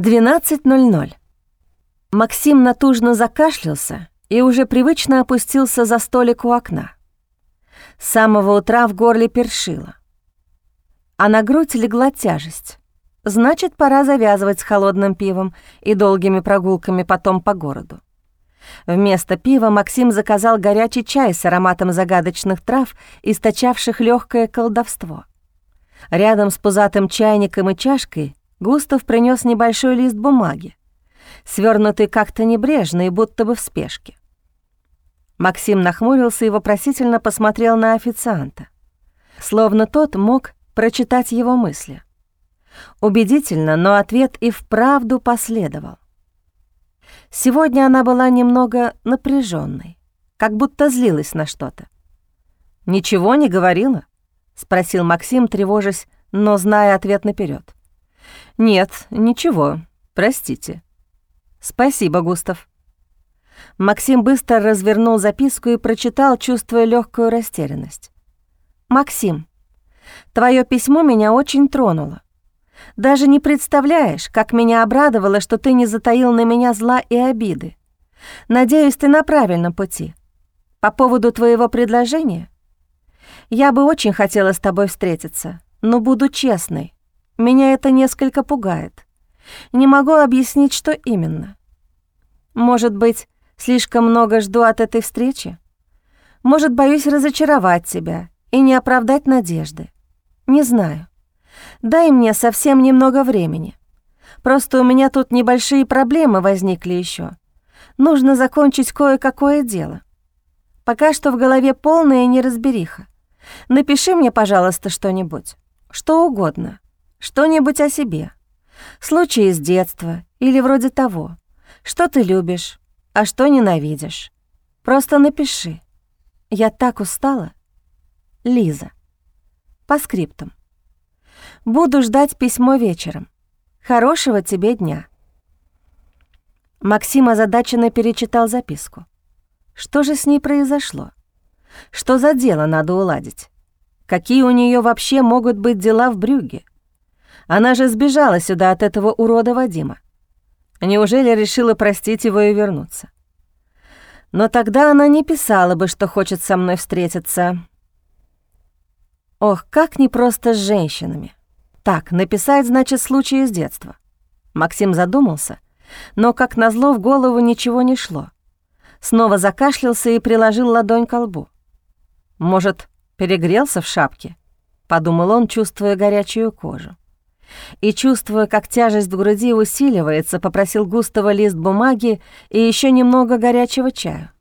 12.00. Максим натужно закашлялся и уже привычно опустился за столик у окна. С самого утра в горле першило. А на грудь легла тяжесть. Значит, пора завязывать с холодным пивом и долгими прогулками потом по городу. Вместо пива Максим заказал горячий чай с ароматом загадочных трав, источавших легкое колдовство. Рядом с пузатым чайником и чашкой Густав принес небольшой лист бумаги, свернутый как-то небрежно и будто бы в спешке. Максим нахмурился и вопросительно посмотрел на официанта, словно тот мог прочитать его мысли. Убедительно, но ответ и вправду последовал. Сегодня она была немного напряженной, как будто злилась на что-то. «Ничего не говорила?» — спросил Максим, тревожась, но зная ответ наперед. «Нет, ничего, простите». «Спасибо, Густав». Максим быстро развернул записку и прочитал, чувствуя легкую растерянность. «Максим, твое письмо меня очень тронуло. Даже не представляешь, как меня обрадовало, что ты не затаил на меня зла и обиды. Надеюсь, ты на правильном пути. По поводу твоего предложения? Я бы очень хотела с тобой встретиться, но буду честной. Меня это несколько пугает. Не могу объяснить, что именно. Может быть, слишком много жду от этой встречи? Может, боюсь разочаровать тебя и не оправдать надежды. Не знаю. Дай мне совсем немного времени. Просто у меня тут небольшие проблемы возникли еще. Нужно закончить кое-какое дело. Пока что в голове полная неразбериха. Напиши мне, пожалуйста, что-нибудь. Что угодно. Что-нибудь о себе. Случаи из детства или вроде того. Что ты любишь, а что ненавидишь. Просто напиши. Я так устала. Лиза. По скриптам. Буду ждать письмо вечером. Хорошего тебе дня. Максим озадаченно перечитал записку. Что же с ней произошло? Что за дело надо уладить? Какие у нее вообще могут быть дела в Брюге? Она же сбежала сюда от этого урода Вадима. Неужели решила простить его и вернуться? Но тогда она не писала бы, что хочет со мной встретиться. Ох, как непросто с женщинами. Так, написать, значит, случай из детства. Максим задумался, но, как назло, в голову ничего не шло. Снова закашлялся и приложил ладонь к лбу. Может, перегрелся в шапке? Подумал он, чувствуя горячую кожу и, чувствуя, как тяжесть в груди усиливается, попросил Густава лист бумаги и еще немного горячего чая.